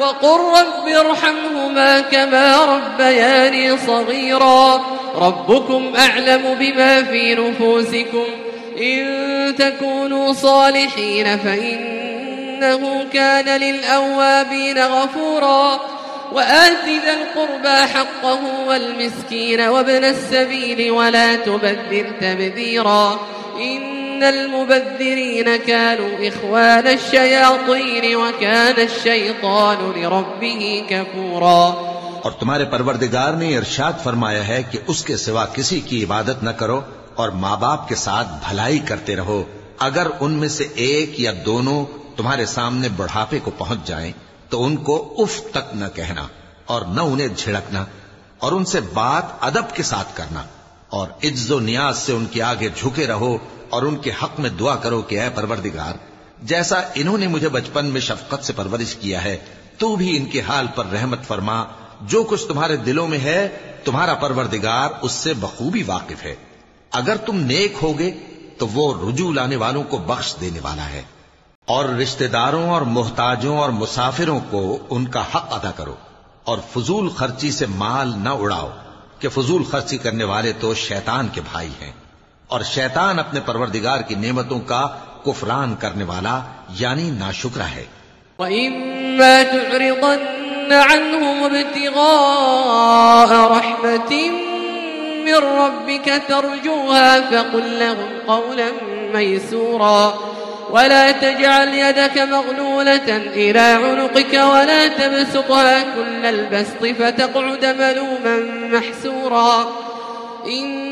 وقل رب ارحمهما كما ربياني صغيرا. ربكم أعلم بما في نفوسكم. إن تكونوا صالحين فإنه كان للأوابين غفورا. وآت ذا القربى حقه والمسكين وابن السبيل ولا تبذر تبذيرا. إن المبذرين كانوا إخوان الشياطين وكان الشيطان لربه كفورا اور تمہارے پروردگار نے ارشاد فرمایا ہے کہ اس کے سوا کسی کی عبادت نہ کرو اور ماں باپ کے ساتھ بھلائی کرتے رہو۔ اگر ان میں سے ایک یا دونوں تمہارے سامنے بڑھاپے کو پہنچ جائیں تو ان کو اف تک نہ کہنا اور نہ انہیں جھڑکنا اور ان سے بات ادب کے ساتھ کرنا اور عز و نیاز سے ان کے آگے جھکے رہو اور ان کے حق میں دعا کرو کہ اے پروردگار، جیسا انہوں نے مجھے بچپن میں شفقت سے پرورش کیا ہے، تو بھی ان کے حال پر رحمت فرما، جو کچھ تمہارے دلوں میں ہے، تمہارا پروردگار اس سے بخوبی واقف ہے۔ اگر تم نیک ہوگے، تو وہ رجوع لانے والوں کو بخش دینے والا ہے۔ اور رشتہ داروں اور محتاجوں اور مسافروں کو ان کا حق ادا کرو۔ اور فضول خرچی سے مال نہ اڑاؤ، کہ فضول خرچی کرنے والے تو شیطان کے بھائی ہیں۔ اور شیطان اپنے پروردگار کی نعمتوں کا کفران کرنے والا یعنی ناشکرہ ہے۔ وَإِمَّا تُعْرِضَنَّ عَنْهُمُ ابْتِغَاءَ رَحْمَةٍ من ربك ترجوها فقل لهم قولا ميسورا۔ ولا تجعل يدك مغلولة إلى عنقك ولا تبسطها كل البسط فتقعد ملوما محسورا۔ إن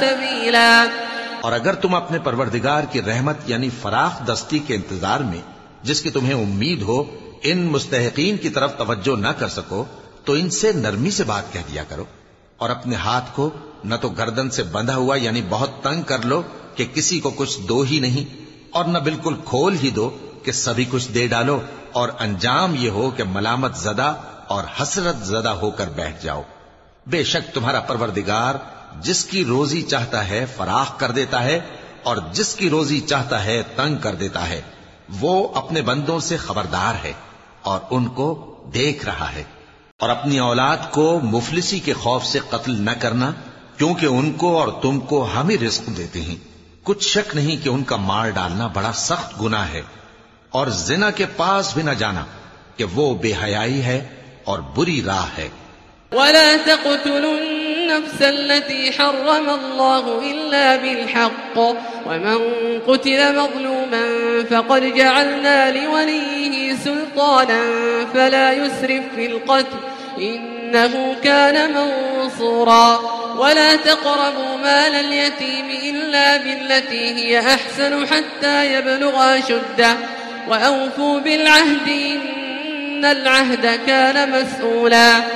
سبيلا اور اگر تم اپنے پروردگار کی رحمت یعنی فراخ دستی کے انتظار میں، جس کی تمہیں امید ہو، ان مستحقین کی طرف توجہ نہ کر سکو، تو ان سے نرمی سے بات کہہ دیا کرو۔ اور اپنے ہاتھ کو نہ تو گردن سے بندھا ہوا یعنی بہت تنگ کر لو کہ کسی کو کچھ دو ہی نہیں، اور نہ بالکل کھول ہی دو کہ سبھی کچھ دے ڈالو، اور انجام یہ ہو کہ ملامت زدہ اور حسرت زدہ ہو کر بیٹھ جاؤ۔ بے شک تمہارا پروردگار جس کی روزی چاہتا ہے فراخ کر دیتا ہے اور جس کی روزی چاہتا ہے تنگ کر دیتا ہے، وہ اپنے بندوں سے خبردار ہے اور ان کو دیکھ رہا ہے۔ اور اپنی اولاد کو مفلسی کے خوف سے قتل نہ کرنا، کیونکہ ان کو اور تم کو ہم ہی رزق دیتے ہیں۔ کچھ شک نہیں کہ ان کا مار ڈالنا بڑا سخت گنا ہے۔ اور زنا کے پاس بھی نہ جانا کہ وہ بے حیائی ہے اور بری راہ ہے۔ ولا تقتلوا النفس التي حرم الله إلا بالحق ومن قتل مظلوما فقد جعلنا لوليه سلطانا فلا يسرف في القتل إنه كان منصورا ولا تقربوا مال اليتيم إلا بالتي هي أحسن حتى يبلغ شده وأوفوا بالعهد إن العهد كان مسؤولا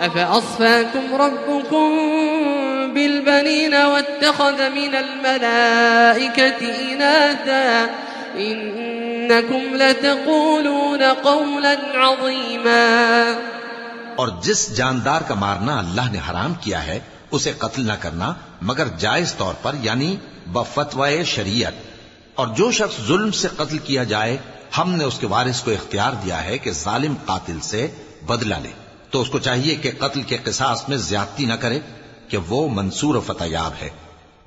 أفأصفاكم ربكم بالبنين واتخذ من الملائكة إناثا إنكم لتقولون قولا عظيما اور جس جاندار کا مارنا اللہ نے حرام کیا ہے، اسے قتل نہ کرنا، مگر جائز طور پر یعنی بفتوائے شریعت۔ اور جو شخص ظلم سے قتل کیا جائے، ہم نے اس کے وارث کو اختیار دیا ہے کہ ظالم قاتل سے بدلہ لے۔ تو اس کو چاہیے کہ قتل کے قصاص میں زیادتی نہ کرے کہ وہ منصور و فتیاب ہے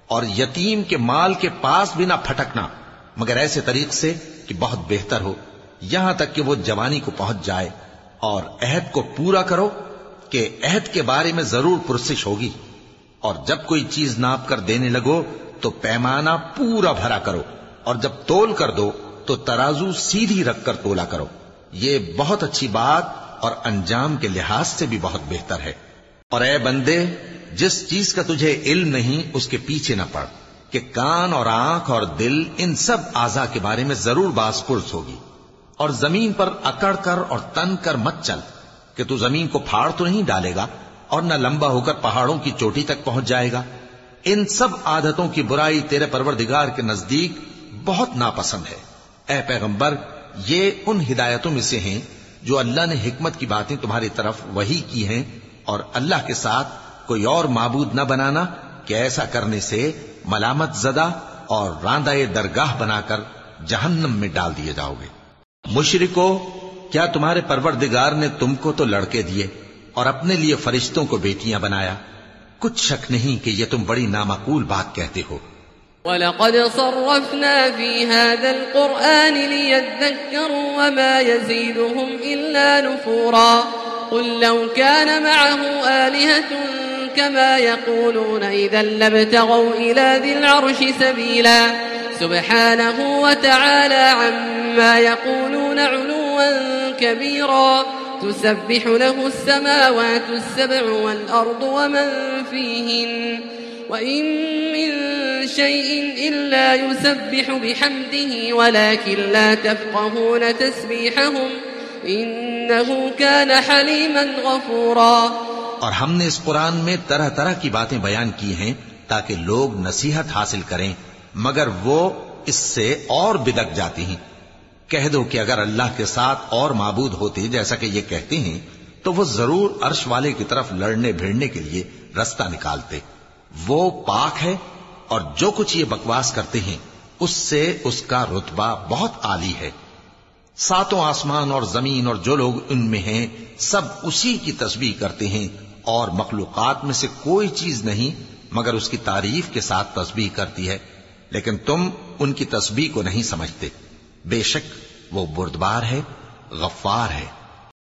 اور یتیم کے مال کے پاس بھی نہ پھٹکنا، مگر ایسے طریق سے کہ بہت بہتر ہو، یہاں تک کہ وہ جوانی کو پہنچ جائے اور عہد کو پورا کرو کہ عہد کے بارے میں ضرور پرسش ہوگی۔ اور جب کوئی چیز ناپ کر دینے لگو تو پیمانہ پورا بھرا کرو، اور جب تول کر دو تو ترازو سیدھی رکھ کر تولا کرو۔ یہ بہت اچھی بات اور انجام کے لحاظ سے بھی بہت بہتر ہے۔ اور اے بندے، جس چیز کا تجھے علم نہیں، اس کے پیچھے نہ پڑ کہ کان اور آنکھ اور دل ان سب آزا کے بارے میں ضرور باس پرس ہوگی۔ اور زمین پر اکڑ کر اور تن کر مت چل کہ تو زمین کو پھاڑ تو نہیں ڈالے گا اور نہ لمبا ہو کر پہاڑوں کی چوٹی تک پہنچ جائے گا۔ ان سب عادتوں کی برائی تیرے پروردگار کے نزدیک بہت ناپسند ہے۔ اے پیغمبر، یہ ان ہدایتوں میں سے ہیں جو اللہ نے حکمت کی باتیں تمہاری طرف وہی کی ہیں اور اللہ کے ساتھ کوئی اور معبود نہ بنانا کہ ایسا کرنے سے ملامت زدہ اور راندہ درگاہ بنا کر جہنم میں ڈال دیے جاؤ گے۔ مشرکو، کیا تمہارے پروردگار نے تم کو تو لڑکے دیے اور اپنے لیے فرشتوں کو بیٹیاں بنایا؟ کچھ شک نہیں کہ یہ تم بڑی نامقول بات کہتے ہو۔ ولقد صرفنا في هذا القرآن ليذكروا وما يزيدهم إلا نفورا. قل لو كان معه آلهة كما يقولون إذا لابتغوا إلى ذي العرش سبيلا. سبحانه وتعالى عما يقولون علوا كبيرا. تسبح له السماوات السبع والأرض ومن فيهن. وإن من شيء إلا يسبح بحمده ولكن لا تفقهون تسبيحهم إنه كان حليما غفورا۔ اور ہم نے اس قرآن میں طرح طرح کی باتیں بیان کی ہیں تاکہ لوگ نصیحت حاصل کریں، مگر وہ اس سے اور بدک جاتی ہیں۔ کہہ دو کہ اگر اللہ کے ساتھ اور معبود ہوتے جیسا کہ یہ کہتے ہیں، تو وہ ضرور عرش والے کی طرف لڑنے بھیڑنے کے لیے رستہ نکالتے۔ وہ پاک ہے اور جو کچھ یہ بکواس کرتے ہیں، اس سے اس کا رتبہ بہت عالی ہے۔ ساتوں آسمان اور زمین اور جو لوگ ان میں ہیں، سب اسی کی تسبیح کرتے ہیں۔ اور مخلوقات میں سے کوئی چیز نہیں، مگر اس کی تعریف کے ساتھ تسبیح کرتی ہے۔ لیکن تم ان کی تسبیح کو نہیں سمجھتے۔ بے شک وہ بردبار ہے، غفار ہے۔